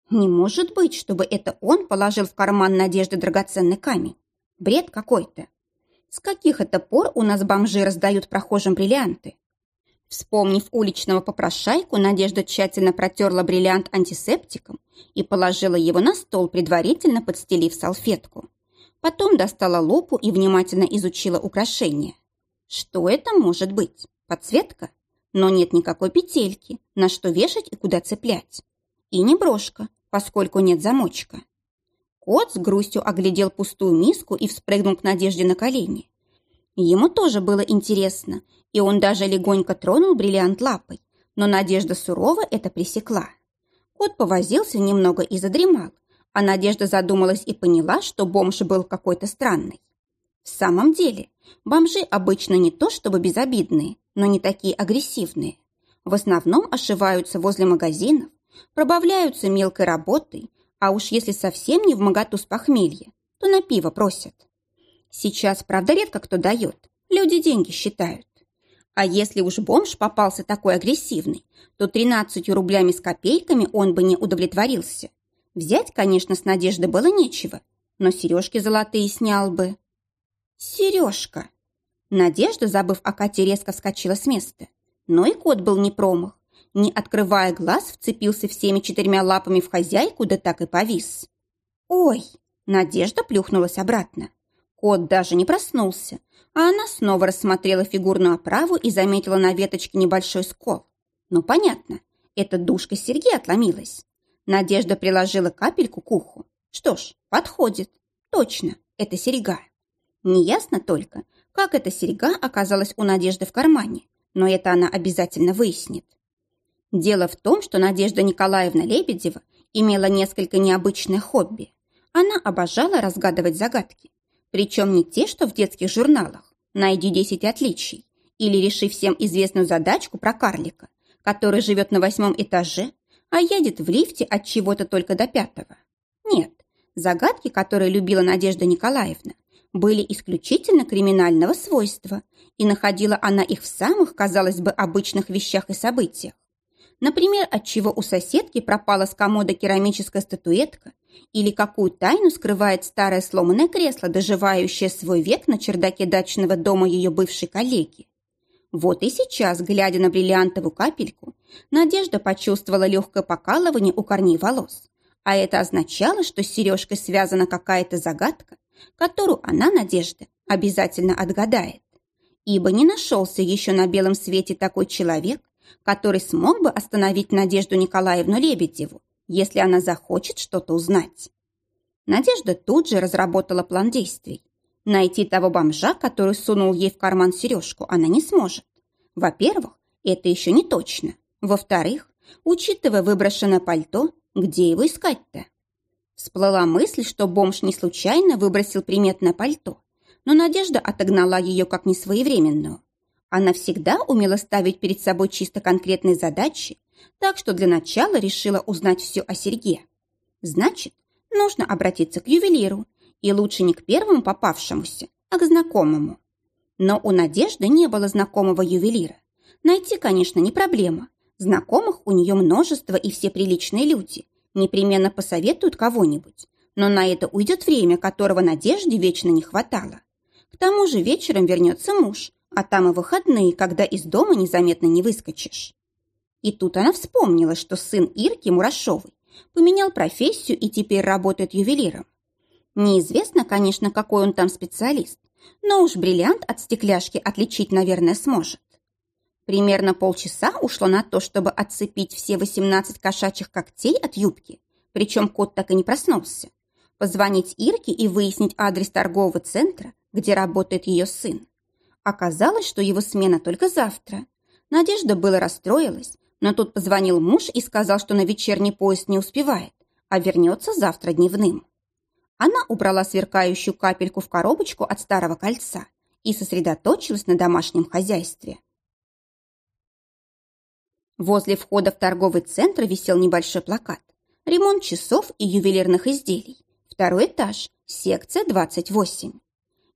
Не может быть, чтобы это он положил в карман Надежды драгоценный камень. Бред какой-то. С каких это пор у нас бомжи раздают прохожим бриллианты? Вспомнив уличного попрошайку, Надежда тщательно протерла бриллиант антисептиком и положила его на стол, предварительно подстелив салфетку. Потом достала лупу и внимательно изучила украшение. Что это может быть? Подсветка? но нет никакой петельки, на что вешать и куда цеплять. И не брошка, поскольку нет замочка. Кот с грустью оглядел пустую миску и вспрыгнул к Надежде на колени. Ему тоже было интересно, и он даже легонько тронул бриллиант лапой, но Надежда сурово это пресекла. Кот повозился немного и задремал, а Надежда задумалась и поняла, что бомж был какой-то странный. В самом деле, бомжи обычно не то чтобы безобидные, но не такие агрессивные. В основном ошиваются возле магазинов, пробавляются мелкой работой, а уж если совсем не в моготу с похмелья, то на пиво просят. Сейчас, правда, редко кто дает, люди деньги считают. А если уж бомж попался такой агрессивный, то 13 рублями с копейками он бы не удовлетворился. Взять, конечно, с надежды было нечего, но сережки золотые снял бы. Сережка! Надежда, забыв о Кате, резко вскочила с места. Но и кот был не промах. Не открывая глаз, вцепился всеми четырьмя лапами в хозяйку, да так и повис. «Ой!» Надежда плюхнулась обратно. Кот даже не проснулся, а она снова рассмотрела фигурную оправу и заметила на веточке небольшой скол. Ну, понятно, эта душка серьги отломилась. Надежда приложила капельку к уху. Что ж, подходит. Точно, это серьга. Неясно только, как эта серьга оказалась у Надежды в кармане, но это она обязательно выяснит. Дело в том, что Надежда Николаевна Лебедева имела несколько необычное хобби. Она обожала разгадывать загадки. Причем не те, что в детских журналах «Найди 10 отличий» или «Реши всем известную задачку про карлика», который живет на восьмом этаже, а едет в лифте от чего-то только до пятого. Нет, загадки, которые любила Надежда Николаевна, были исключительно криминального свойства, и находила она их в самых, казалось бы, обычных вещах и событиях. Например, от чего у соседки пропала с комода керамическая статуэтка или какую тайну скрывает старое сломанное кресло, доживающее свой век на чердаке дачного дома ее бывшей коллеги. Вот и сейчас, глядя на бриллиантовую капельку, Надежда почувствовала легкое покалывание у корней волос. А это означало, что с сережкой связана какая-то загадка, которую она, Надежда, обязательно отгадает. Ибо не нашелся еще на белом свете такой человек, который смог бы остановить Надежду Николаевну Лебедеву, если она захочет что-то узнать. Надежда тут же разработала план действий. Найти того бомжа, который сунул ей в карман сережку, она не сможет. Во-первых, это еще не точно. Во-вторых, учитывая выброшенное пальто, где его искать-то? Всплыла мысль, что бомж не случайно выбросил приметное пальто, но Надежда отогнала ее как несвоевременную. Она всегда умела ставить перед собой чисто конкретные задачи, так что для начала решила узнать все о Серге. Значит, нужно обратиться к ювелиру, и лучше не к первому попавшемуся, а к знакомому. Но у Надежды не было знакомого ювелира. Найти, конечно, не проблема. Знакомых у нее множество, и все приличные люди. Непременно посоветуют кого-нибудь. Но на это уйдет время, которого Надежде вечно не хватало. К тому же вечером вернется муж, а там и выходные, когда из дома незаметно не выскочишь. И тут она вспомнила, что сын Ирки Мурашовой поменял профессию и теперь работает ювелиром. Неизвестно, конечно, какой он там специалист, но уж бриллиант от стекляшки отличить, наверное, сможет. Примерно полчаса ушло на то, чтобы отцепить все 18 кошачьих когтей от юбки, причем кот так и не проснулся, позвонить Ирке и выяснить адрес торгового центра, где работает ее сын. Оказалось, что его смена только завтра. Надежда было расстроилась, но тут позвонил муж и сказал, что на вечерний поезд не успевает, а вернется завтра дневным. Она убрала сверкающую капельку в коробочку от старого кольца и сосредоточилась на домашнем хозяйстве. Возле входа в торговый центр висел небольшой плакат. Ремонт часов и ювелирных изделий. Второй этаж, секция 28.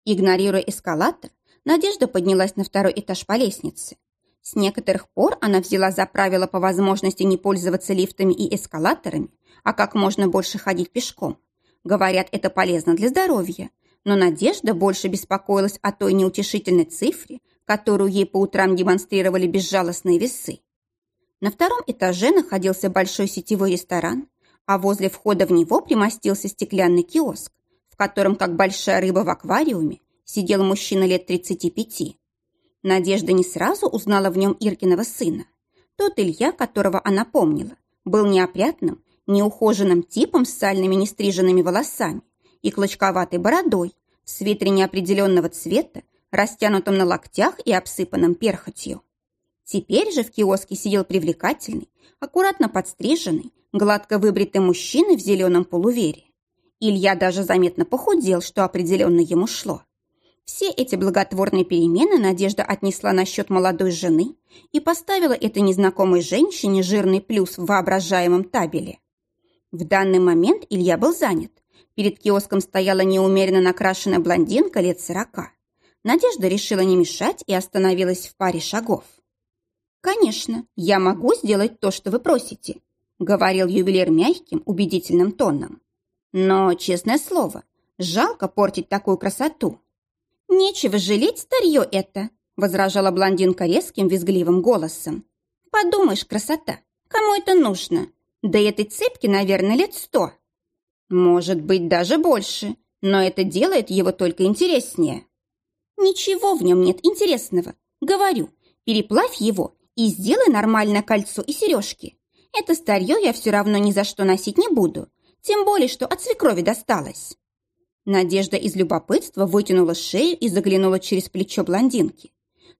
Игнорируя эскалатор, Надежда поднялась на второй этаж по лестнице. С некоторых пор она взяла за правило по возможности не пользоваться лифтами и эскалаторами, а как можно больше ходить пешком. Говорят, это полезно для здоровья, но Надежда больше беспокоилась о той неутешительной цифре, которую ей по утрам демонстрировали безжалостные весы. На втором этаже находился большой сетевой ресторан, а возле входа в него примостился стеклянный киоск, в котором, как большая рыба в аквариуме, сидел мужчина лет 35. Надежда не сразу узнала в нем Иркиного сына. Тот Илья, которого она помнила, был неопрятным, неухоженным типом с сальными нестриженными волосами и клочковатой бородой, в свитере неопределенного цвета, растянутом на локтях и обсыпанном перхотью. Теперь же в киоске сидел привлекательный, аккуратно подстриженный, гладко выбритый мужчина в зеленом полувере. Илья даже заметно похудел, что определенно ему шло. Все эти благотворные перемены Надежда отнесла на счет молодой жены и поставила этой незнакомой женщине жирный плюс в воображаемом табеле. В данный момент Илья был занят. Перед киоском стояла неумеренно накрашенная блондинка лет сорока. Надежда решила не мешать и остановилась в паре шагов. «Конечно, я могу сделать то, что вы просите», говорил ювелир мягким, убедительным тоном. «Но, честное слово, жалко портить такую красоту. «Нечего жалеть старье это», — возражала блондинка резким визгливым голосом. «Подумаешь, красота, кому это нужно? Да этой цепки, наверное, лет сто». «Может быть, даже больше, но это делает его только интереснее». «Ничего в нем нет интересного. Говорю, переплавь его и сделай нормальное кольцо и сережки. Это старье я все равно ни за что носить не буду, тем более, что от свекрови досталось». Надежда из любопытства вытянула шею и заглянула через плечо блондинки.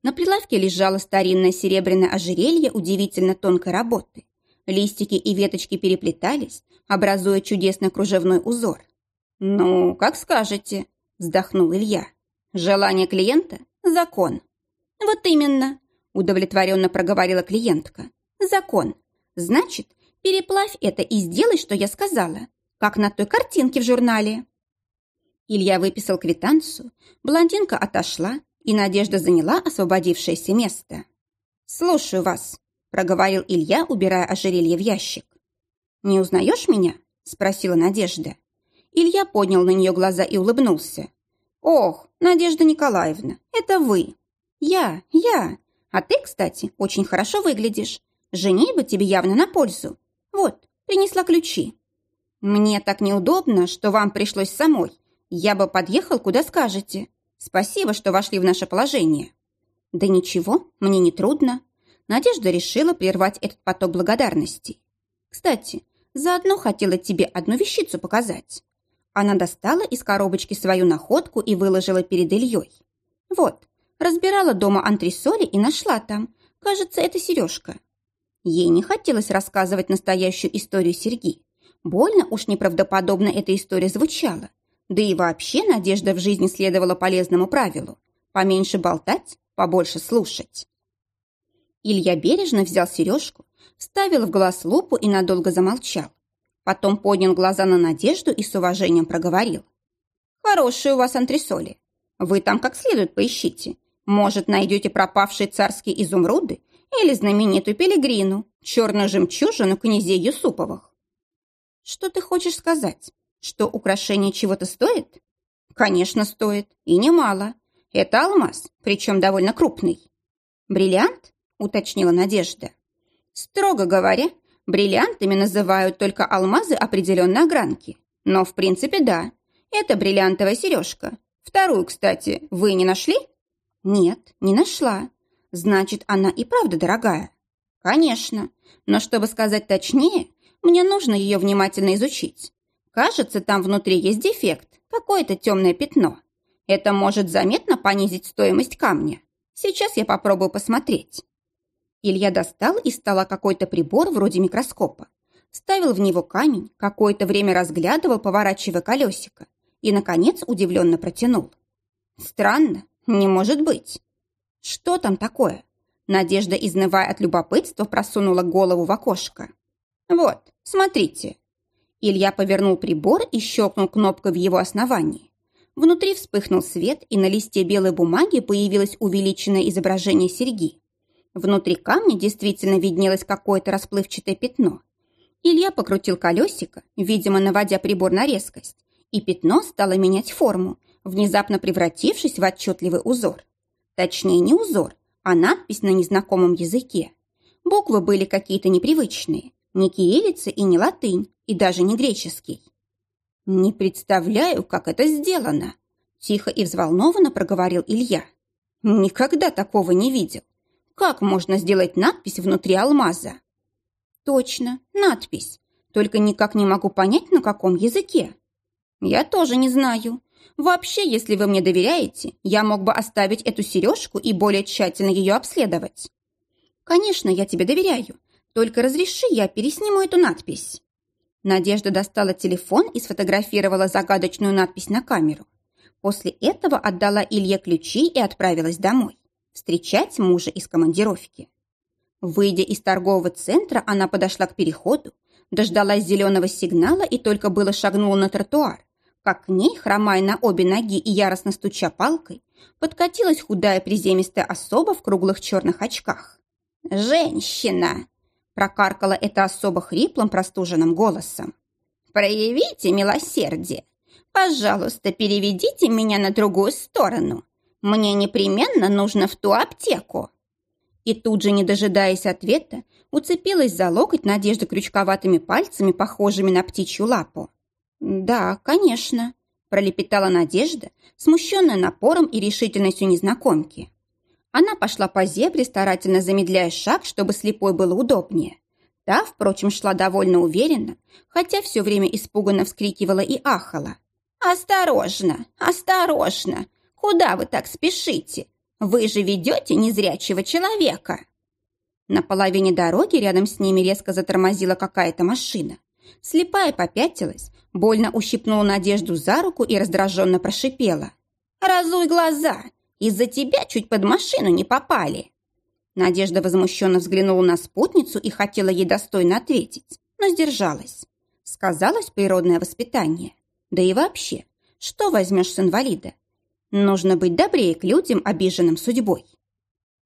На прилавке лежало старинное серебряное ожерелье удивительно тонкой работы. Листики и веточки переплетались, образуя чудесный кружевной узор. «Ну, как скажете», – вздохнул Илья. «Желание клиента – закон». «Вот именно», – удовлетворенно проговорила клиентка. «Закон. Значит, переплавь это и сделай, что я сказала, как на той картинке в журнале». Илья выписал квитанцию, блондинка отошла, и Надежда заняла освободившееся место. «Слушаю вас», – проговорил Илья, убирая ожерелье в ящик. «Не узнаешь меня?» – спросила Надежда. Илья поднял на нее глаза и улыбнулся. «Ох, Надежда Николаевна, это вы!» «Я, я! А ты, кстати, очень хорошо выглядишь. Женитьба тебе явно на пользу. Вот, принесла ключи. Мне так неудобно, что вам пришлось самой. Я бы подъехал, куда скажете. Спасибо, что вошли в наше положение». «Да ничего, мне не трудно». Надежда решила прервать этот поток благодарностей. «Кстати, заодно хотела тебе одну вещицу показать. Она достала из коробочки свою находку и выложила перед Ильей. Вот, разбирала дома антресоли и нашла там. Кажется, это сережка. Ей не хотелось рассказывать настоящую историю Серги. Больно уж неправдоподобно эта история звучала. Да и вообще Надежда в жизни следовала полезному правилу. Поменьше болтать, побольше слушать. Илья бережно взял сережку, вставил в глаз лупу и надолго замолчал. Потом поднял глаза на Надежду и с уважением проговорил. «Хорошие у вас антресоли. Вы там как следует поищите. Может, найдете пропавшие царские изумруды или знаменитую пилигрину, черную жемчужину князей Юсуповых». «Что ты хочешь сказать? Что украшение чего-то стоит?» «Конечно, стоит. И немало. Это алмаз, причем довольно крупный». «Бриллиант?» – уточнила Надежда. «Строго говоря, Бриллиантами называют только алмазы определенной огранки. Но, в принципе, да. Это бриллиантовая сережка. Вторую, кстати, вы не нашли? Нет, не нашла. Значит, она и правда дорогая. Конечно. Но чтобы сказать точнее, мне нужно ее внимательно изучить. Кажется, там внутри есть дефект, какое-то темное пятно. Это может заметно понизить стоимость камня. Сейчас я попробую посмотреть. Илья достал из стола какой-то прибор вроде микроскопа, ставил в него камень, какое-то время разглядывал, поворачивая колесико, и, наконец, удивленно протянул. «Странно, не может быть». «Что там такое?» Надежда, изнывая от любопытства, просунула голову в окошко. «Вот, смотрите». Илья повернул прибор и щелкнул кнопкой в его основании. Внутри вспыхнул свет, и на листе белой бумаги появилось увеличенное изображение серьги. Внутри камня действительно виднелось какое-то расплывчатое пятно. Илья покрутил колесико, видимо, наводя прибор на резкость, и пятно стало менять форму, внезапно превратившись в отчетливый узор. Точнее, не узор, а надпись на незнакомом языке. Буквы были какие-то непривычные, не кириллица и не латынь, и даже не греческий. «Не представляю, как это сделано», – тихо и взволнованно проговорил Илья. «Никогда такого не видел. Как можно сделать надпись внутри алмаза? Точно, надпись. Только никак не могу понять, на каком языке. Я тоже не знаю. Вообще, если вы мне доверяете, я мог бы оставить эту сережку и более тщательно ее обследовать. Конечно, я тебе доверяю. Только разреши, я пересниму эту надпись. Надежда достала телефон и сфотографировала загадочную надпись на камеру. После этого отдала Илье ключи и отправилась домой встречать мужа из командировки. Выйдя из торгового центра, она подошла к переходу, дождалась зеленого сигнала и только было шагнула на тротуар, как к ней, хромая на обе ноги и яростно стуча палкой, подкатилась худая приземистая особа в круглых черных очках. «Женщина!» – прокаркала это особо хриплым простуженным голосом. «Проявите милосердие! Пожалуйста, переведите меня на другую сторону. Мне непременно нужно в ту аптеку. И тут же, не дожидаясь ответа, уцепилась за локоть Надежды крючковатыми пальцами, похожими на птичью лапу. «Да, конечно», – пролепетала Надежда, смущенная напором и решительностью незнакомки. Она пошла по зебре, старательно замедляя шаг, чтобы слепой было удобнее. Та, впрочем, шла довольно уверенно, хотя все время испуганно вскрикивала и ахала. «Осторожно! Осторожно! Куда вы так спешите? Вы же ведете незрячего человека!» На половине дороги рядом с ними резко затормозила какая-то машина. Слепая попятилась, больно ущипнула Надежду за руку и раздраженно прошипела. «Разуй глаза! Из-за тебя чуть под машину не попали!» Надежда возмущенно взглянула на спутницу и хотела ей достойно ответить, но сдержалась. Сказалось природное воспитание. Да и вообще, что возьмешь с инвалида? Нужно быть добрее к людям, обиженным судьбой.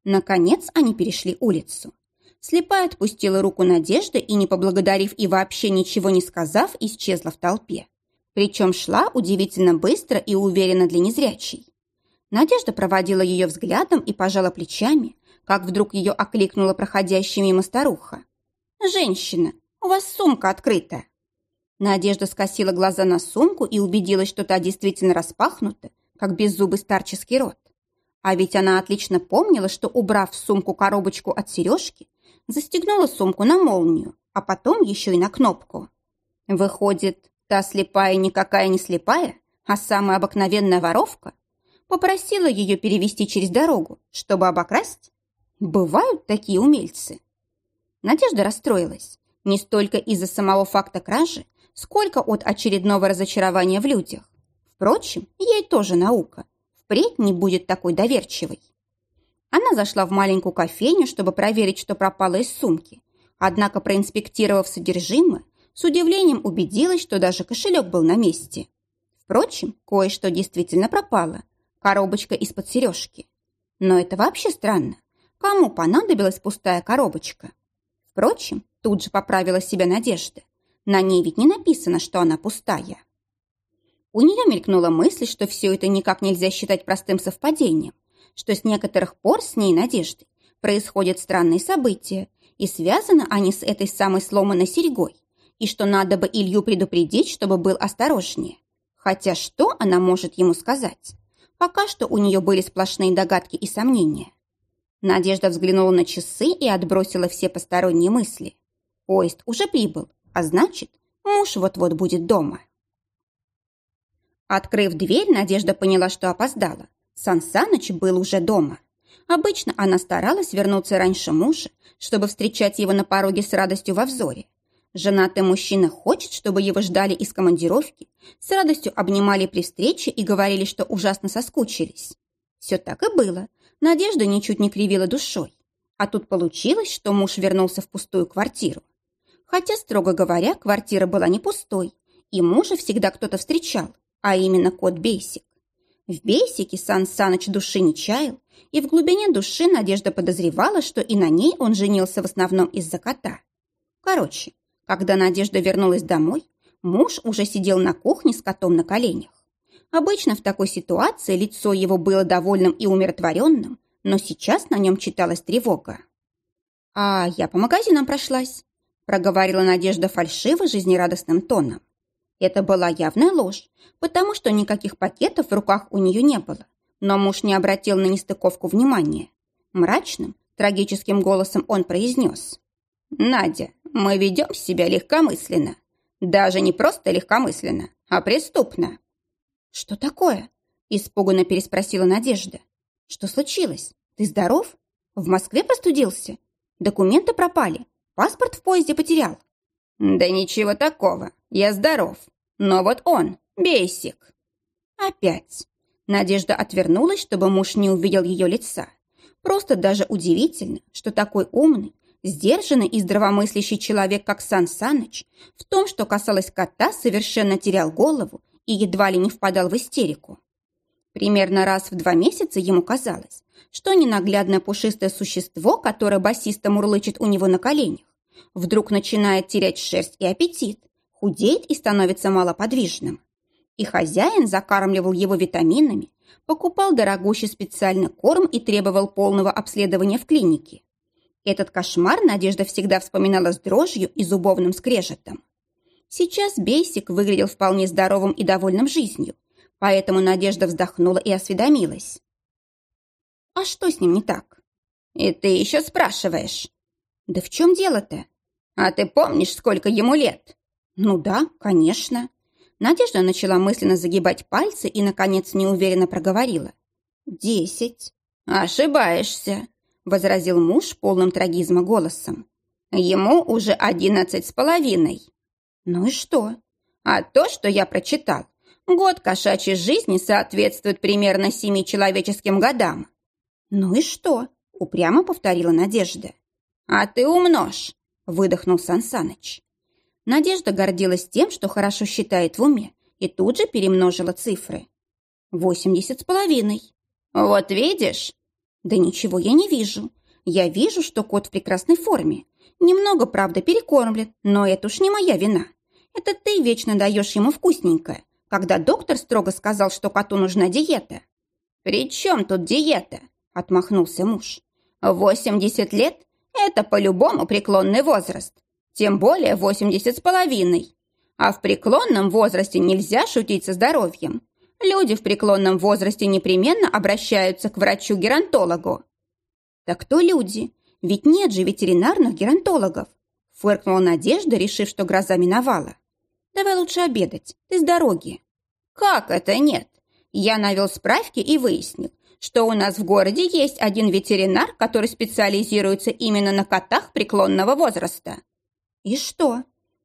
Наконец они перешли улицу. Слепая отпустила руку Надежды и, не поблагодарив и вообще ничего не сказав, исчезла в толпе. Причем шла удивительно быстро и уверенно для незрячей. Надежда проводила ее взглядом и пожала плечами, как вдруг ее окликнула проходящая мимо старуха. «Женщина, у вас сумка открыта!» Надежда скосила глаза на сумку и убедилась, что та действительно распахнута, как беззубый старческий рот. А ведь она отлично помнила, что, убрав в сумку коробочку от сережки, застегнула сумку на молнию, а потом еще и на кнопку. Выходит, та слепая никакая не слепая, а самая обыкновенная воровка? Попросила ее перевести через дорогу, чтобы обокрасть? Бывают такие умельцы. Надежда расстроилась. Не столько из-за самого факта кражи, сколько от очередного разочарования в людях. Впрочем, ей тоже наука. Впредь не будет такой доверчивой. Она зашла в маленькую кофейню, чтобы проверить, что пропало из сумки. Однако, проинспектировав содержимое, с удивлением убедилась, что даже кошелек был на месте. Впрочем, кое-что действительно пропало. Коробочка из-под сережки. Но это вообще странно. Кому понадобилась пустая коробочка? Впрочем, тут же поправила себя Надежда. На ней ведь не написано, что она пустая. У нее мелькнула мысль, что все это никак нельзя считать простым совпадением, что с некоторых пор с ней Надеждой происходят странные события, и связаны они с этой самой сломанной серьгой, и что надо бы Илью предупредить, чтобы был осторожнее. Хотя что она может ему сказать? Пока что у нее были сплошные догадки и сомнения. Надежда взглянула на часы и отбросила все посторонние мысли. Поезд уже прибыл, а значит, муж вот-вот будет дома. Открыв дверь, Надежда поняла, что опоздала. Сан Саныч был уже дома. Обычно она старалась вернуться раньше мужа, чтобы встречать его на пороге с радостью во взоре. Женатый мужчина хочет, чтобы его ждали из командировки, с радостью обнимали при встрече и говорили, что ужасно соскучились. Все так и было. Надежда ничуть не кривила душой. А тут получилось, что муж вернулся в пустую квартиру. Хотя, строго говоря, квартира была не пустой, и мужа всегда кто-то встречал, а именно кот Бейсик. В Бейсике Сан Саныч души не чаял, и в глубине души Надежда подозревала, что и на ней он женился в основном из-за кота. Короче, когда Надежда вернулась домой, муж уже сидел на кухне с котом на коленях. Обычно в такой ситуации лицо его было довольным и умиротворенным, но сейчас на нем читалась тревога. «А я по магазинам прошлась», – проговорила Надежда фальшиво жизнерадостным тоном. Это была явная ложь, потому что никаких пакетов в руках у нее не было. Но муж не обратил на нестыковку внимания. Мрачным, трагическим голосом он произнес. «Надя, мы ведем себя легкомысленно. Даже не просто легкомысленно, а преступно. «Что такое?» – испуганно переспросила Надежда. «Что случилось? Ты здоров? В Москве простудился? Документы пропали? Паспорт в поезде потерял?» «Да ничего такого. Я здоров. Но вот он, бейсик». «Опять». Надежда отвернулась, чтобы муж не увидел ее лица. Просто даже удивительно, что такой умный, сдержанный и здравомыслящий человек, как Сан Саныч, в том, что касалось кота, совершенно терял голову и едва ли не впадал в истерику. Примерно раз в два месяца ему казалось, что ненаглядное пушистое существо, которое басисто мурлычет у него на коленях, вдруг начинает терять шерсть и аппетит, худеет и становится малоподвижным. И хозяин закармливал его витаминами, покупал дорогущий специальный корм и требовал полного обследования в клинике. Этот кошмар Надежда всегда вспоминала с дрожью и зубовным скрежетом. Сейчас Бейсик выглядел вполне здоровым и довольным жизнью, поэтому Надежда вздохнула и осведомилась. «А что с ним не так?» «И ты еще спрашиваешь?» «Да в чем дело-то?» «А ты помнишь, сколько ему лет?» «Ну да, конечно». Надежда начала мысленно загибать пальцы и, наконец, неуверенно проговорила. «Десять». «Ошибаешься», — возразил муж полным трагизма голосом. «Ему уже одиннадцать с половиной». Ну и что? А то, что я прочитал. Год кошачьей жизни соответствует примерно семи человеческим годам. Ну и что? Упрямо повторила Надежда. А ты умножь, выдохнул Сансаныч. Надежда гордилась тем, что хорошо считает в уме, и тут же перемножила цифры. Восемьдесят с половиной. Вот видишь? Да ничего я не вижу. Я вижу, что кот в прекрасной форме. Немного, правда, перекормлен, но это уж не моя вина. Это ты вечно даешь ему вкусненькое, когда доктор строго сказал, что коту нужна диета. «При чем тут диета?» – отмахнулся муж. «Восемьдесят лет – это по-любому преклонный возраст, тем более восемьдесят с половиной. А в преклонном возрасте нельзя шутить со здоровьем. Люди в преклонном возрасте непременно обращаются к врачу-геронтологу. «Так кто люди? Ведь нет же ветеринарных геронтологов!» Фыркнула Надежда, решив, что гроза миновала. «Давай лучше обедать, ты с дороги». «Как это нет? Я навел справки и выяснил, что у нас в городе есть один ветеринар, который специализируется именно на котах преклонного возраста». «И что?»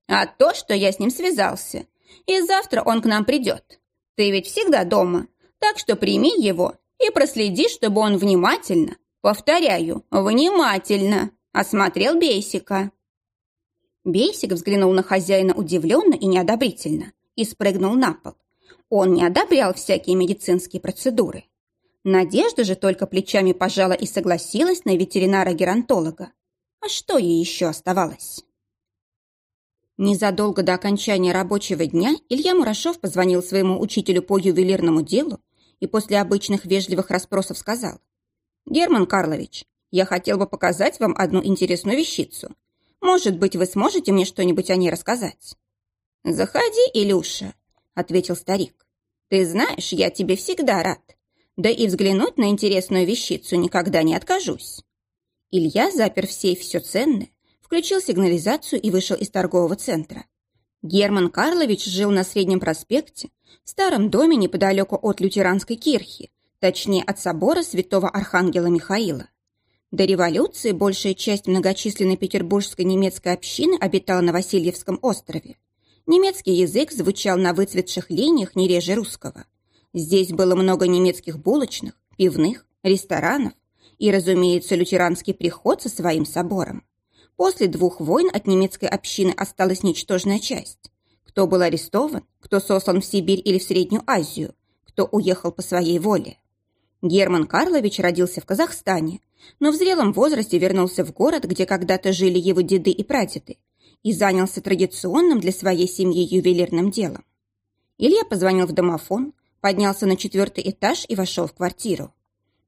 «А то, что я с ним связался. И завтра он к нам придет. Ты ведь всегда дома, так что прими его и проследи, чтобы он внимательно, Повторяю, внимательно. Осмотрел Бейсика. Бейсик взглянул на хозяина удивленно и неодобрительно и спрыгнул на пол. Он не одобрял всякие медицинские процедуры. Надежда же только плечами пожала и согласилась на ветеринара-геронтолога. А что ей еще оставалось? Незадолго до окончания рабочего дня Илья Мурашов позвонил своему учителю по ювелирному делу и после обычных вежливых расспросов сказал, «Герман Карлович, я хотел бы показать вам одну интересную вещицу. Может быть, вы сможете мне что-нибудь о ней рассказать?» «Заходи, Илюша», — ответил старик. «Ты знаешь, я тебе всегда рад. Да и взглянуть на интересную вещицу никогда не откажусь». Илья запер в сейф все ценное, включил сигнализацию и вышел из торгового центра. Герман Карлович жил на Среднем проспекте, в старом доме неподалеку от лютеранской кирхи, точнее от собора святого Архангела Михаила. До революции большая часть многочисленной петербургской немецкой общины обитала на Васильевском острове. Немецкий язык звучал на выцветших линиях не реже русского. Здесь было много немецких булочных, пивных, ресторанов и, разумеется, лютеранский приход со своим собором. После двух войн от немецкой общины осталась ничтожная часть. Кто был арестован, кто сослан в Сибирь или в Среднюю Азию, кто уехал по своей воле. Герман Карлович родился в Казахстане, но в зрелом возрасте вернулся в город, где когда-то жили его деды и прадеды, и занялся традиционным для своей семьи ювелирным делом. Илья позвонил в домофон, поднялся на четвертый этаж и вошел в квартиру.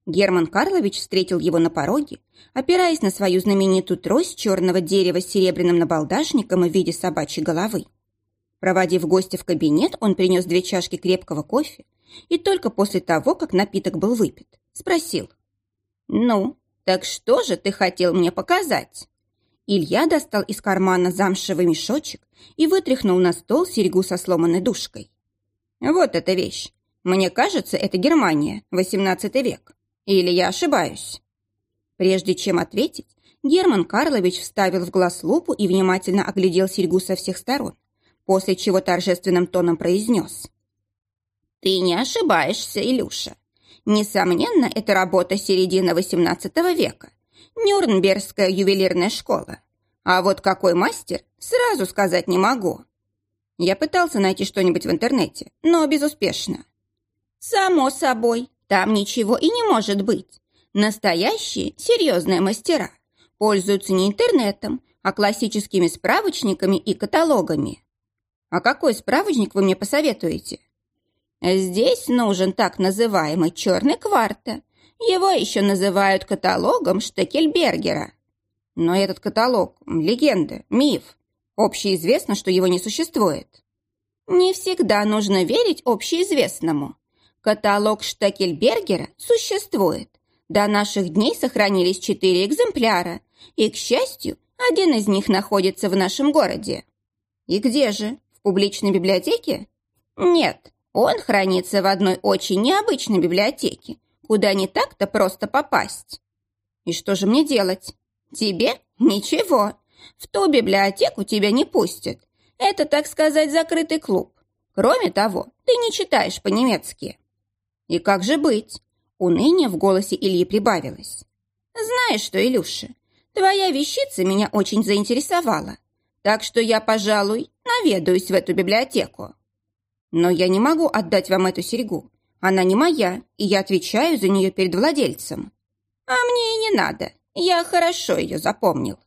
Герман Карлович встретил его на пороге, опираясь на свою знаменитую трость черного дерева с серебряным набалдашником в виде собачьей головы. Проводив гостя в кабинет, он принес две чашки крепкого кофе, и только после того, как напиток был выпит, спросил. «Ну, так что же ты хотел мне показать?» Илья достал из кармана замшевый мешочек и вытряхнул на стол серьгу со сломанной душкой. «Вот эта вещь. Мне кажется, это Германия, XVIII век. Или я ошибаюсь?» Прежде чем ответить, Герман Карлович вставил в глаз лупу и внимательно оглядел серьгу со всех сторон, после чего торжественным тоном произнес. Ты не ошибаешься, Илюша. Несомненно, это работа середины XVIII века. Нюрнбергская ювелирная школа. А вот какой мастер, сразу сказать не могу. Я пытался найти что-нибудь в интернете, но безуспешно. Само собой, там ничего и не может быть. Настоящие, серьезные мастера пользуются не интернетом, а классическими справочниками и каталогами. А какой справочник вы мне посоветуете? Здесь нужен так называемый черный кварта. Его еще называют каталогом Штекельбергера. Но этот каталог – легенда, миф. Общеизвестно, что его не существует. Не всегда нужно верить общеизвестному. Каталог Штекельбергера существует. До наших дней сохранились четыре экземпляра, и, к счастью, один из них находится в нашем городе. И где же? В публичной библиотеке? Нет, он хранится в одной очень необычной библиотеке, куда не так-то просто попасть. И что же мне делать? Тебе? Ничего. В ту библиотеку тебя не пустят. Это, так сказать, закрытый клуб. Кроме того, ты не читаешь по-немецки». «И как же быть?» Уныние в голосе Ильи прибавилось. «Знаешь что, Илюша, твоя вещица меня очень заинтересовала, так что я, пожалуй, наведаюсь в эту библиотеку». «Но я не могу отдать вам эту серьгу. Она не моя, и я отвечаю за нее перед владельцем». «А мне и не надо. Я хорошо ее запомнил».